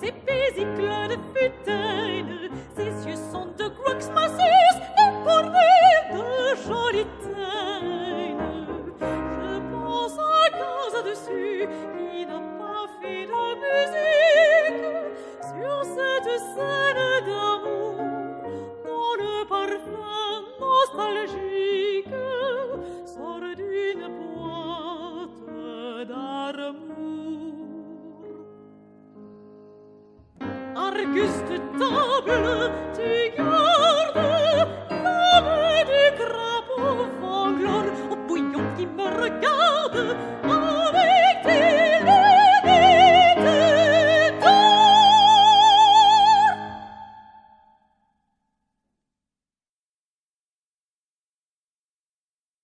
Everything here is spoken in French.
Ses baisers pleins de futaine, ses yeux sont de grox massus, dépourvus de jolies teines. Je pense à cause dessus qui n'a pas fait de musique sur cette scène d'amour dont le parfum nostalgique sort d'une boîte d'amour. Regarde